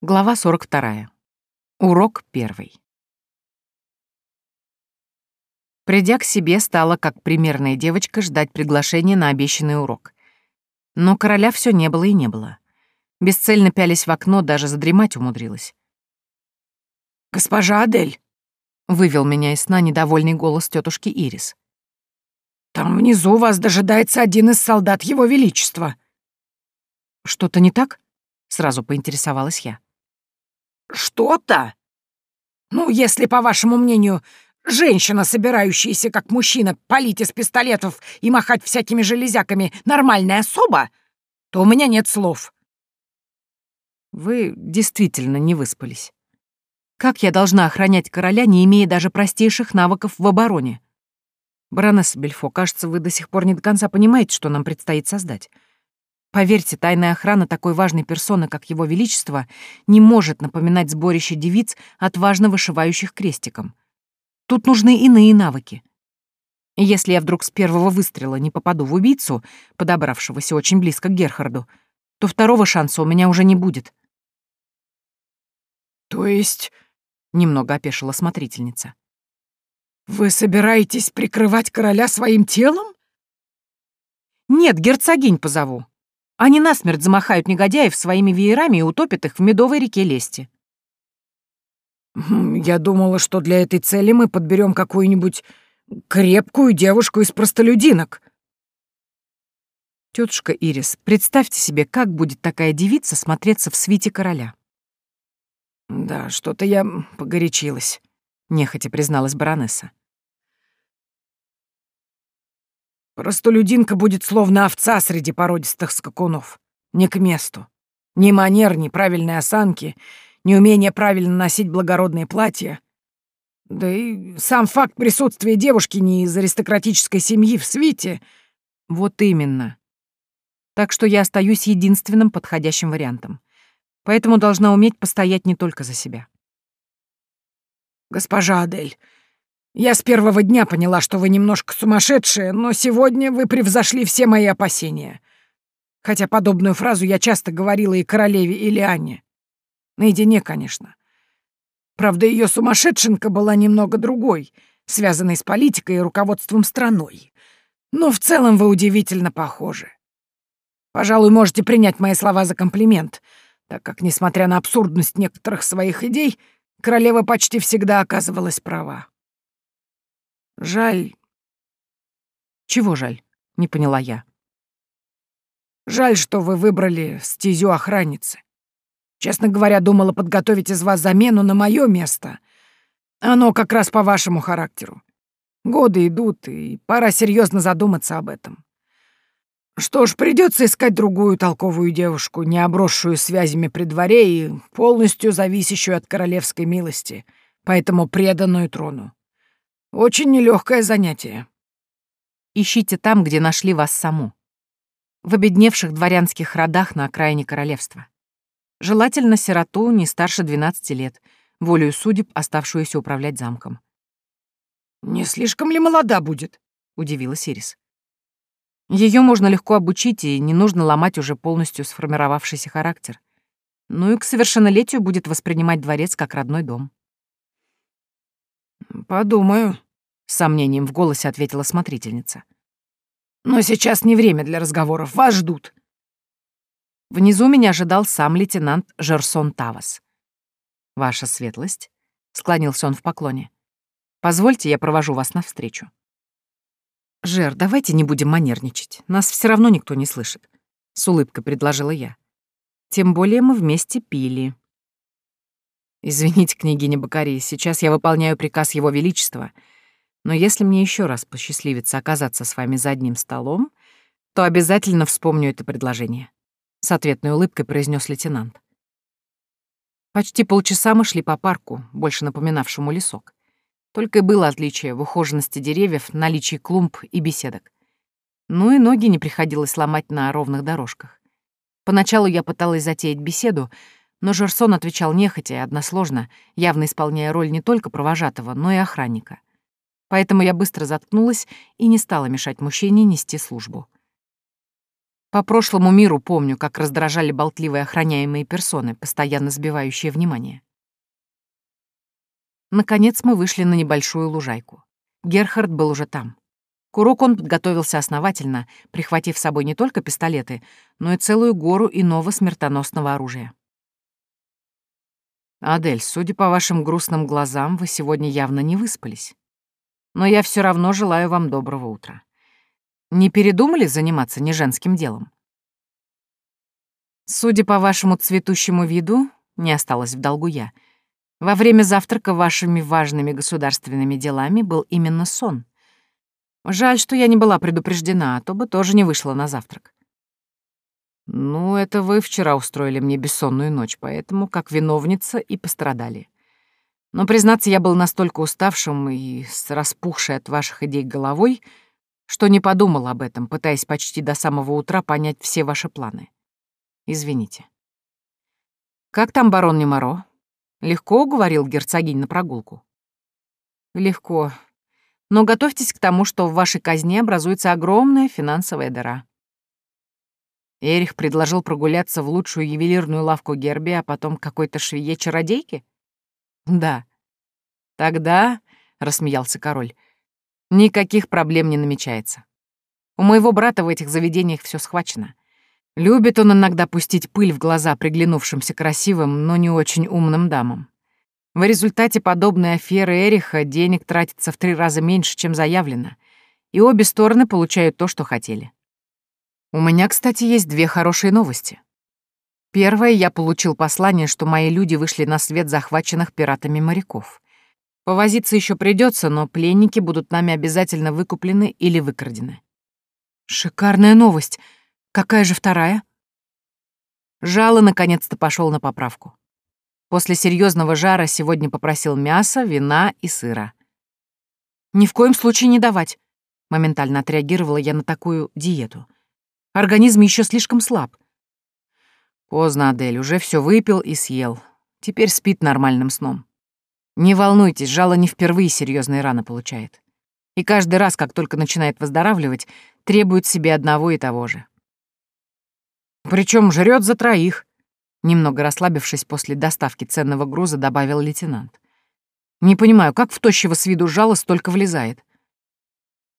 Глава 42. Урок первый. Придя к себе, стала, как примерная девочка, ждать приглашения на обещанный урок. Но короля все не было и не было. Бесцельно пялись в окно, даже задремать умудрилась. «Госпожа Адель!» — вывел меня из сна недовольный голос тетушки Ирис. «Там внизу вас дожидается один из солдат Его Величества». «Что-то не так?» — сразу поинтересовалась я. Что-то? Ну, если, по вашему мнению, женщина, собирающаяся, как мужчина, палить из пистолетов и махать всякими железяками, нормальная особа, то у меня нет слов. Вы действительно не выспались. Как я должна охранять короля, не имея даже простейших навыков в обороне? Баронесса Бельфо, кажется, вы до сих пор не до конца понимаете, что нам предстоит создать. Поверьте, тайная охрана такой важной персоны, как Его Величество, не может напоминать сборище девиц, отважно вышивающих крестиком. Тут нужны иные навыки. И если я вдруг с первого выстрела не попаду в убийцу, подобравшегося очень близко к Герхарду, то второго шанса у меня уже не будет. «То есть...» — немного опешила смотрительница. «Вы собираетесь прикрывать короля своим телом?» «Нет, герцогинь позову», они насмерть замахают негодяев своими веерами и утопят их в медовой реке Лести. Хм, «Я думала, что для этой цели мы подберем какую-нибудь крепкую девушку из простолюдинок». Тетушка Ирис, представьте себе, как будет такая девица смотреться в свите короля. «Да, что-то я погорячилась», — нехотя призналась баронесса. Простолюдинка будет словно овца среди породистых скакунов. Не к месту. Ни манер, ни правильной осанки, ни умения правильно носить благородные платья. Да и сам факт присутствия девушки не из аристократической семьи в свите. Вот именно. Так что я остаюсь единственным подходящим вариантом. Поэтому должна уметь постоять не только за себя. «Госпожа Адель, я с первого дня поняла, что вы немножко сумасшедшие, но сегодня вы превзошли все мои опасения. Хотя подобную фразу я часто говорила и королеве, и Лиане. Наедине, конечно. Правда, ее сумасшедшенка была немного другой, связанной с политикой и руководством страной. Но в целом вы удивительно похожи. Пожалуй, можете принять мои слова за комплимент, так как, несмотря на абсурдность некоторых своих идей, королева почти всегда оказывалась права. Жаль. Чего жаль? Не поняла я. Жаль, что вы выбрали стезю охранницы. Честно говоря, думала подготовить из вас замену на мое место. Оно как раз по вашему характеру. Годы идут, и пора серьезно задуматься об этом. Что ж, придется искать другую толковую девушку, не обросшую связями при дворе и полностью зависящую от королевской милости, поэтому преданную трону. Очень нелегкое занятие. Ищите там, где нашли вас саму. В обедневших дворянских родах на окраине королевства. Желательно сироту не старше 12 лет, волею судеб, оставшуюся управлять замком. «Не слишком ли молода будет?» — удивилась Ирис. Ее можно легко обучить, и не нужно ломать уже полностью сформировавшийся характер. Ну и к совершеннолетию будет воспринимать дворец как родной дом. «Подумаю», — с сомнением в голосе ответила смотрительница. «Но сейчас не время для разговоров, вас ждут». Внизу меня ожидал сам лейтенант Жерсон Тавас. «Ваша светлость», — склонился он в поклоне, — «позвольте, я провожу вас навстречу». «Жер, давайте не будем манерничать, нас все равно никто не слышит», — с улыбкой предложила я. «Тем более мы вместе пили». Извините, княгиня Бакари, сейчас я выполняю приказ Его Величества, но если мне еще раз посчастливится оказаться с вами за одним столом, то обязательно вспомню это предложение», — с ответной улыбкой произнес лейтенант. Почти полчаса мы шли по парку, больше напоминавшему лесок. Только и было отличие в ухоженности деревьев, наличии клумб и беседок. Ну и ноги не приходилось ломать на ровных дорожках. Поначалу я пыталась затеять беседу, но Жерсон отвечал нехотя и односложно, явно исполняя роль не только провожатого, но и охранника. Поэтому я быстро заткнулась и не стала мешать мужчине нести службу. По прошлому миру помню, как раздражали болтливые охраняемые персоны, постоянно сбивающие внимание. Наконец мы вышли на небольшую лужайку. Герхард был уже там. К уроку он подготовился основательно, прихватив с собой не только пистолеты, но и целую гору иного смертоносного оружия. «Адель, судя по вашим грустным глазам, вы сегодня явно не выспались. Но я все равно желаю вам доброго утра. Не передумали заниматься не женским делом? Судя по вашему цветущему виду, не осталось в долгу я. Во время завтрака вашими важными государственными делами был именно сон. Жаль, что я не была предупреждена, а то бы тоже не вышла на завтрак. Ну, это вы вчера устроили мне бессонную ночь, поэтому как виновница и пострадали. Но, признаться, я был настолько уставшим и с распухшей от ваших идей головой, что не подумал об этом, пытаясь почти до самого утра понять все ваши планы. Извините. Как там барон Немаро? Легко уговорил герцогинь на прогулку? Легко. Но готовьтесь к тому, что в вашей казне образуется огромная финансовая дыра. Эрих предложил прогуляться в лучшую ювелирную лавку Герби, а потом какой-то швее-чародейке? Да. Тогда, — рассмеялся король, — Никаких проблем не намечается. У моего брата в этих заведениях все схвачено. Любит он иногда пустить пыль в глаза приглянувшимся красивым, но не очень умным дамам. В результате подобной аферы Эриха денег тратится в три раза меньше, чем заявлено, и обе стороны получают то, что хотели. У меня, кстати, есть две хорошие новости. Первое, я получил послание, что мои люди вышли на свет захваченных пиратами моряков. Повозиться еще придется, но пленники будут нами обязательно выкуплены или выкрадены. Шикарная новость. Какая же вторая? Жало наконец-то пошел на поправку. После серьезного жара сегодня попросил мяса, вина и сыра. Ни в коем случае не давать. Моментально отреагировала я на такую диету. Организм еще слишком слаб. Поздно, Адель, уже все выпил и съел. Теперь спит нормальным сном. Не волнуйтесь, жало не впервые серьезные раны получает. И каждый раз, как только начинает выздоравливать, требует себе одного и того же. Причем жрет за троих, немного расслабившись после доставки ценного груза, добавил лейтенант. Не понимаю, как в тощего с виду жало столько влезает.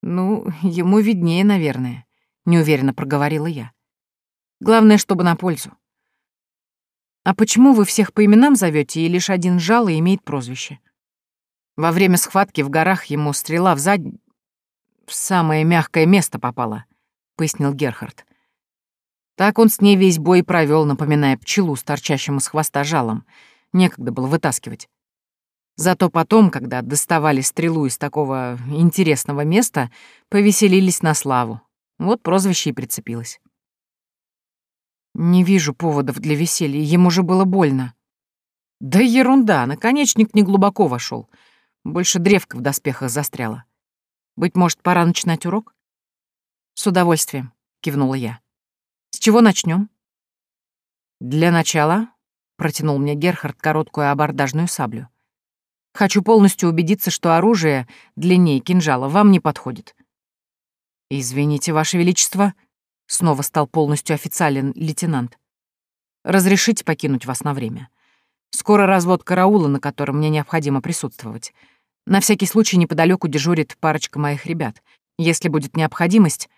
Ну, ему виднее, наверное, неуверенно проговорила я. Главное, чтобы на пользу. «А почему вы всех по именам зовете, и лишь один жало имеет прозвище?» Во время схватки в горах ему стрела в зад... в самое мягкое место попала, — пояснил Герхард. Так он с ней весь бой провел, напоминая пчелу с торчащим из хвоста жалом. Некогда было вытаскивать. Зато потом, когда доставали стрелу из такого интересного места, повеселились на славу. Вот прозвище и прицепилось. Не вижу поводов для веселья, ему же было больно. Да ерунда, наконечник не глубоко вошел. Больше древка в доспехах застряла. Быть может, пора начинать урок? С удовольствием, кивнула я. С чего начнем? Для начала, протянул мне Герхард короткую абордажную саблю. Хочу полностью убедиться, что оружие длиннее кинжала вам не подходит. Извините, Ваше Величество, Снова стал полностью официален лейтенант. «Разрешите покинуть вас на время. Скоро развод караула, на котором мне необходимо присутствовать. На всякий случай неподалеку дежурит парочка моих ребят. Если будет необходимость,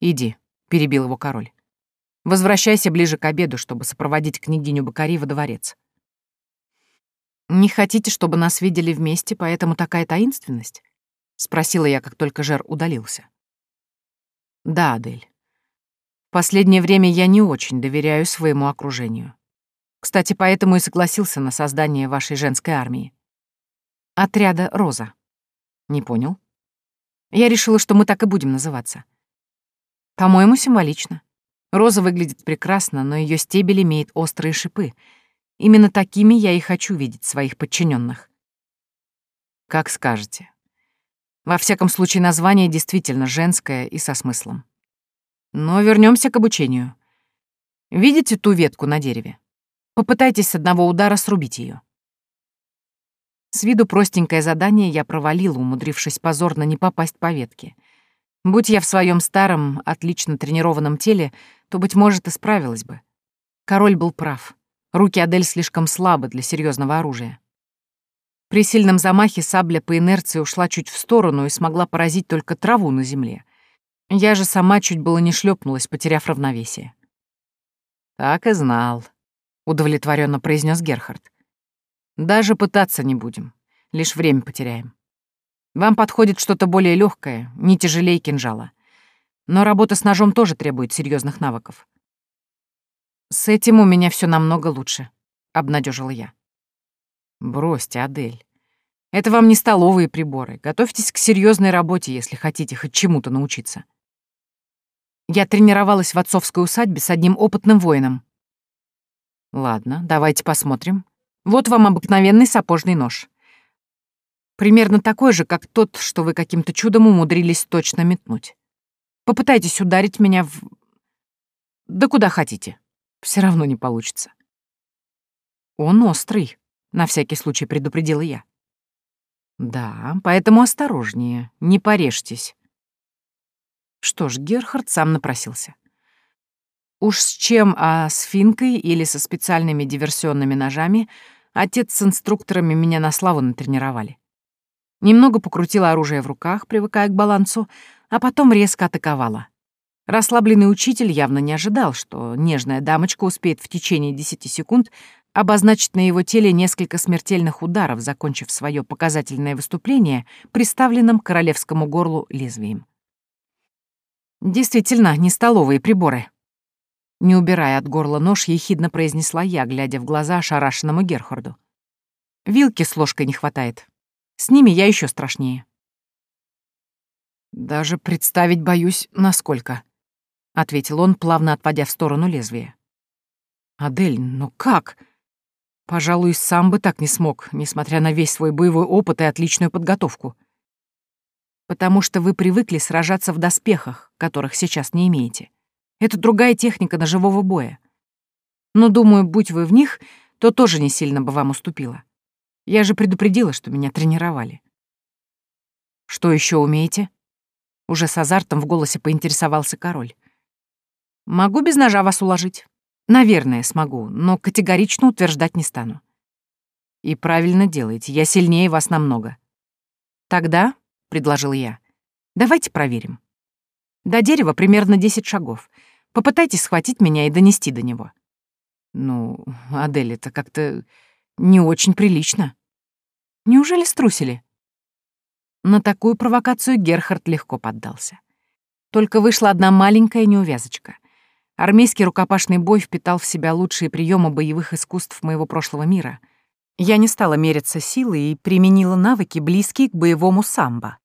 иди», — перебил его король. «Возвращайся ближе к обеду, чтобы сопроводить княгиню Бакари во дворец». «Не хотите, чтобы нас видели вместе, поэтому такая таинственность?» — спросила я, как только Жер удалился. «Да, Адель. Последнее время я не очень доверяю своему окружению. Кстати, поэтому и согласился на создание вашей женской армии. Отряда «Роза». Не понял? Я решила, что мы так и будем называться. По-моему, символично. Роза выглядит прекрасно, но ее стебель имеет острые шипы. Именно такими я и хочу видеть своих подчиненных. Как скажете. Во всяком случае, название действительно женское и со смыслом. Но вернемся к обучению. Видите ту ветку на дереве? Попытайтесь с одного удара срубить ее. С виду простенькое задание я провалила, умудрившись позорно не попасть по ветке. Будь я в своем старом, отлично тренированном теле, то, быть может, и справилась бы. Король был прав. Руки Адель слишком слабы для серьезного оружия. При сильном замахе сабля по инерции ушла чуть в сторону и смогла поразить только траву на земле. Я же сама чуть было не шлепнулась, потеряв равновесие. «Так и знал», — удовлетворенно произнес Герхард. «Даже пытаться не будем, лишь время потеряем. Вам подходит что-то более легкое, не тяжелее кинжала. Но работа с ножом тоже требует серьезных навыков. С этим у меня все намного лучше, обнадежила я. Бросьте, Адель. Это вам не столовые приборы. Готовьтесь к серьезной работе, если хотите хоть чему-то научиться. Я тренировалась в отцовской усадьбе с одним опытным воином. Ладно, давайте посмотрим. Вот вам обыкновенный сапожный нож. Примерно такой же, как тот, что вы каким-то чудом умудрились точно метнуть. Попытайтесь ударить меня в... Да куда хотите. Все равно не получится. Он острый, на всякий случай предупредила я. Да, поэтому осторожнее, не порежьтесь. Что ж, Герхард сам напросился. Уж с чем, а с финкой или со специальными диверсионными ножами отец с инструкторами меня на славу натренировали. Немного покрутила оружие в руках, привыкая к балансу, а потом резко атаковала. Расслабленный учитель явно не ожидал, что нежная дамочка успеет в течение 10 секунд обозначить на его теле несколько смертельных ударов, закончив свое показательное выступление приставленным к королевскому горлу лезвием. Действительно, не столовые приборы. Не убирая от горла нож, ехидно произнесла я, глядя в глаза ошарашенному Герхарду. Вилки с ложкой не хватает. С ними я еще страшнее. Даже представить боюсь, насколько, ответил он, плавно отводя в сторону лезвия. Адель, ну как? Пожалуй, сам бы так не смог, несмотря на весь свой боевой опыт и отличную подготовку. Потому что вы привыкли сражаться в доспехах, которых сейчас не имеете. Это другая техника ножевого боя. Но, думаю, будь вы в них, то тоже не сильно бы вам уступила. Я же предупредила, что меня тренировали. Что еще умеете? Уже с азартом в голосе поинтересовался король. Могу без ножа вас уложить. Наверное, смогу, но категорично утверждать не стану. И правильно делаете, я сильнее вас намного. Тогда, — предложил я, — давайте проверим. До дерева примерно 10 шагов. Попытайтесь схватить меня и донести до него. Ну, Адель, это как-то не очень прилично. Неужели струсили? На такую провокацию Герхард легко поддался. Только вышла одна маленькая неувязочка. Армейский рукопашный бой впитал в себя лучшие приемы боевых искусств моего прошлого мира. Я не стала мериться силой и применила навыки, близкие к боевому самбо,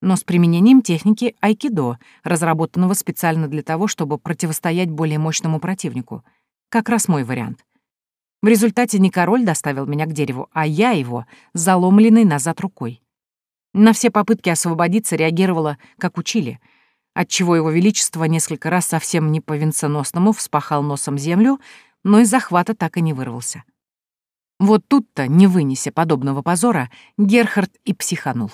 но с применением техники айкидо, разработанного специально для того, чтобы противостоять более мощному противнику. Как раз мой вариант — в результате не король доставил меня к дереву, а я его, заломленной назад рукой. На все попытки освободиться реагировала, как учили, отчего его величество несколько раз совсем не по-венценосному вспахал носом землю, но из захвата так и не вырвался. Вот тут-то, не вынеся подобного позора, Герхард и психанул.